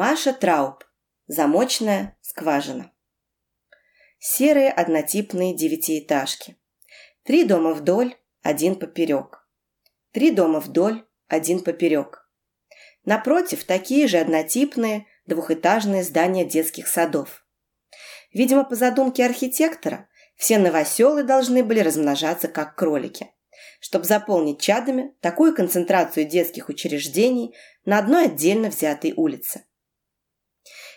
Маша Трауб. Замочная скважина. Серые однотипные девятиэтажки. Три дома вдоль, один поперек. Три дома вдоль, один поперек. Напротив, такие же однотипные двухэтажные здания детских садов. Видимо, по задумке архитектора, все новоселы должны были размножаться как кролики, чтобы заполнить чадами такую концентрацию детских учреждений на одной отдельно взятой улице.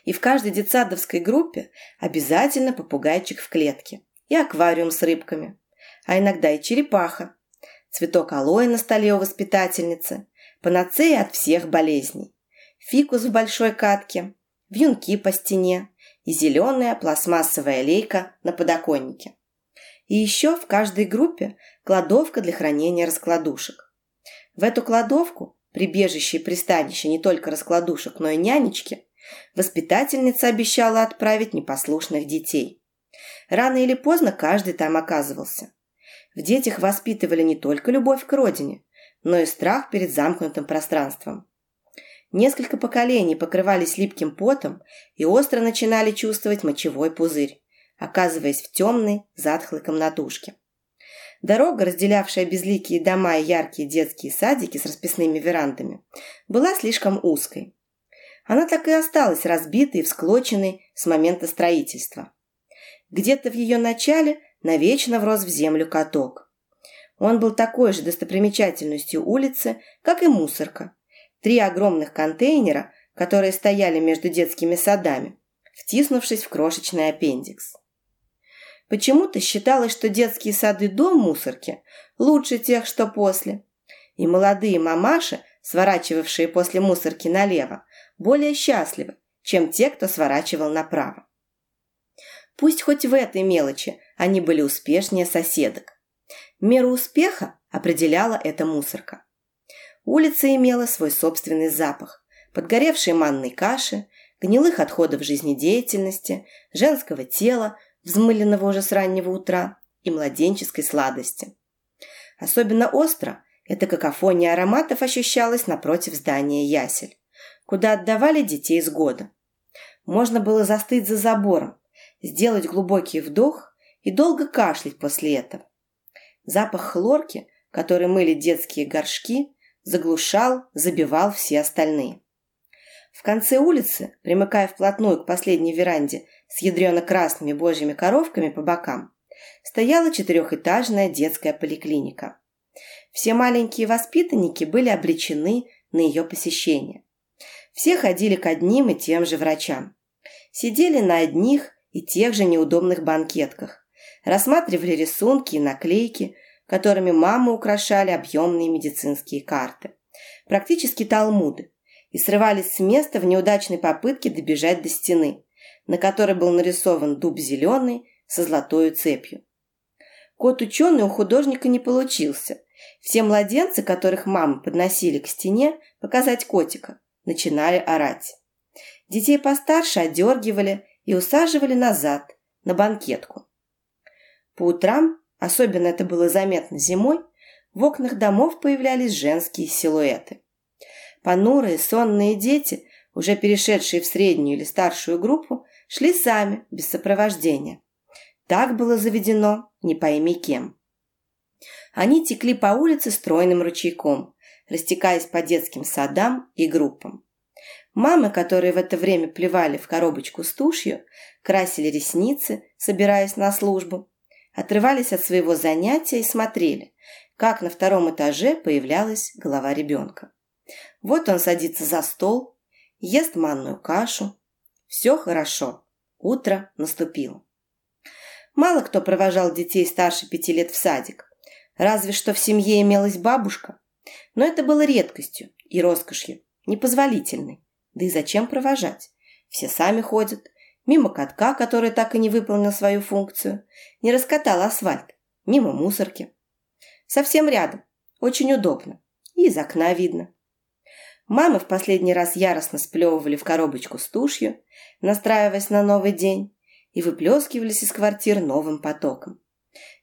И в каждой детсадовской группе обязательно попугайчик в клетке и аквариум с рыбками, а иногда и черепаха, цветок алоэ на столе у воспитательницы, панацея от всех болезней, фикус в большой катке, вьюнки по стене и зеленая пластмассовая лейка на подоконнике. И еще в каждой группе кладовка для хранения раскладушек. В эту кладовку, прибежище и пристанище не только раскладушек, но и нянечки, воспитательница обещала отправить непослушных детей. Рано или поздно каждый там оказывался. В детях воспитывали не только любовь к родине, но и страх перед замкнутым пространством. Несколько поколений покрывались липким потом и остро начинали чувствовать мочевой пузырь, оказываясь в темной, затхлой комнатушке. Дорога, разделявшая безликие дома и яркие детские садики с расписными верандами, была слишком узкой. Она так и осталась разбитой и всклоченной с момента строительства. Где-то в ее начале навечно врос в землю каток. Он был такой же достопримечательностью улицы, как и мусорка, Три огромных контейнера, которые стояли между детскими садами, втиснувшись в крошечный аппендикс. Почему-то считалось, что детские сады до мусорки лучше тех, что после. И молодые мамаши, сворачивавшие после мусорки налево, более счастливы, чем те, кто сворачивал направо. Пусть хоть в этой мелочи они были успешнее соседок. Меру успеха определяла эта мусорка. Улица имела свой собственный запах. Подгоревшей манной каши, гнилых отходов жизнедеятельности, женского тела, взмыленного уже с раннего утра, и младенческой сладости. Особенно остро эта какофония ароматов ощущалась напротив здания ясель, куда отдавали детей с года. Можно было застыть за забором, сделать глубокий вдох и долго кашлять после этого. Запах хлорки, который мыли детские горшки, заглушал, забивал все остальные. В конце улицы, примыкая вплотную к последней веранде с ядрено-красными божьими коровками по бокам, стояла четырехэтажная детская поликлиника. Все маленькие воспитанники были обречены на ее посещение. Все ходили к одним и тем же врачам. Сидели на одних и тех же неудобных банкетках, рассматривали рисунки и наклейки, которыми мамы украшали объемные медицинские карты. Практически талмуды. И срывались с места в неудачной попытке добежать до стены, на которой был нарисован дуб зеленый со золотой цепью. Кот ученый у художника не получился. Все младенцы, которых мамы подносили к стене показать котика, начинали орать. Детей постарше одергивали и усаживали назад, на банкетку. По утрам особенно это было заметно зимой, в окнах домов появлялись женские силуэты. Понурые, сонные дети, уже перешедшие в среднюю или старшую группу, шли сами, без сопровождения. Так было заведено, не пойми кем. Они текли по улице стройным ручейком, растекаясь по детским садам и группам. Мамы, которые в это время плевали в коробочку с тушью, красили ресницы, собираясь на службу, отрывались от своего занятия и смотрели, как на втором этаже появлялась голова ребенка. Вот он садится за стол, ест манную кашу. Все хорошо. Утро наступило. Мало кто провожал детей старше пяти лет в садик. Разве что в семье имелась бабушка. Но это было редкостью и роскошью, непозволительной. Да и зачем провожать? Все сами ходят, мимо катка, который так и не выполнил свою функцию, не раскатал асфальт, мимо мусорки. Совсем рядом, очень удобно, и из окна видно. Мамы в последний раз яростно сплевывали в коробочку с тушью, настраиваясь на новый день, и выплескивались из квартир новым потоком.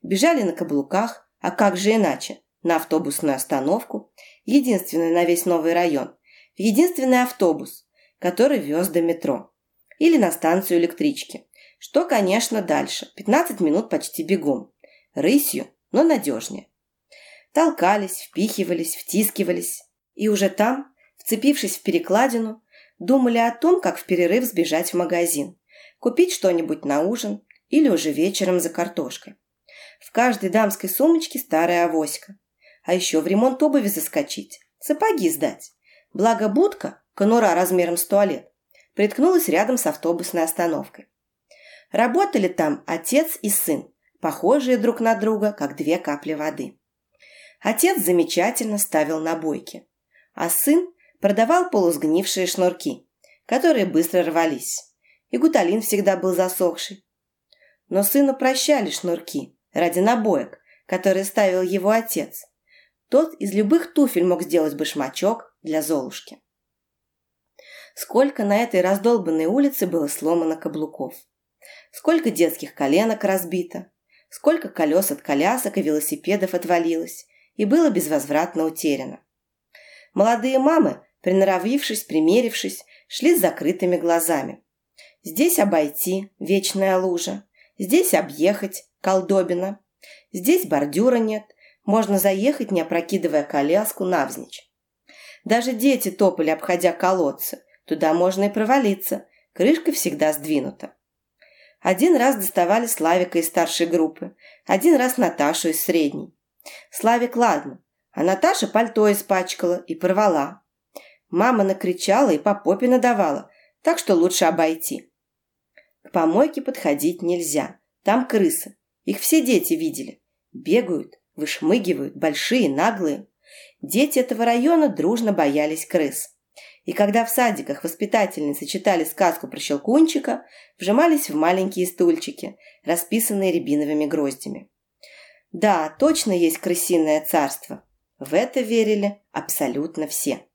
Бежали на каблуках, а как же иначе, на автобусную остановку, единственный на весь новый район, единственный автобус, который вез до метро. Или на станцию электрички. Что, конечно, дальше. 15 минут почти бегом. Рысью, но надежнее. Толкались, впихивались, втискивались. И уже там, вцепившись в перекладину, думали о том, как в перерыв сбежать в магазин, купить что-нибудь на ужин или уже вечером за картошкой. В каждой дамской сумочке старая авоська. А еще в ремонт обуви заскочить, сапоги сдать. Благо будка, конура размером с туалет, приткнулась рядом с автобусной остановкой. Работали там отец и сын, похожие друг на друга, как две капли воды. Отец замечательно ставил набойки, а сын продавал полусгнившие шнурки, которые быстро рвались. И гуталин всегда был засохший. Но сыну прощали шнурки ради набоек, которые ставил его отец. Тот из любых туфель мог сделать башмачок для Золушки. Сколько на этой раздолбанной улице было сломано каблуков. Сколько детских коленок разбито. Сколько колес от колясок и велосипедов отвалилось и было безвозвратно утеряно. Молодые мамы приноровившись, примерившись, шли с закрытыми глазами. Здесь обойти – вечная лужа. Здесь объехать – колдобина. Здесь бордюра нет, можно заехать, не опрокидывая коляску навзничь. Даже дети топали, обходя колодцы. Туда можно и провалиться, крышка всегда сдвинута. Один раз доставали Славика из старшей группы, один раз Наташу из средней. Славик ладно, а Наташа пальто испачкала и порвала. Мама накричала и по попе надавала, так что лучше обойти. К помойке подходить нельзя. Там крысы. Их все дети видели. Бегают, вышмыгивают, большие, наглые. Дети этого района дружно боялись крыс. И когда в садиках воспитательницы читали сказку про щелкунчика, вжимались в маленькие стульчики, расписанные рябиновыми гроздями. Да, точно есть крысиное царство. В это верили абсолютно все.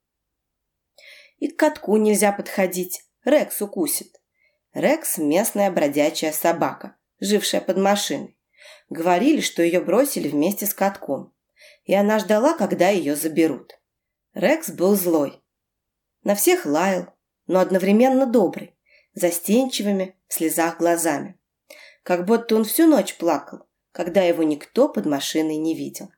И к катку нельзя подходить, Рекс укусит. Рекс – местная бродячая собака, жившая под машиной. Говорили, что ее бросили вместе с катком. И она ждала, когда ее заберут. Рекс был злой. На всех лаял, но одновременно добрый, застенчивыми, в слезах глазами. Как будто он всю ночь плакал, когда его никто под машиной не видел.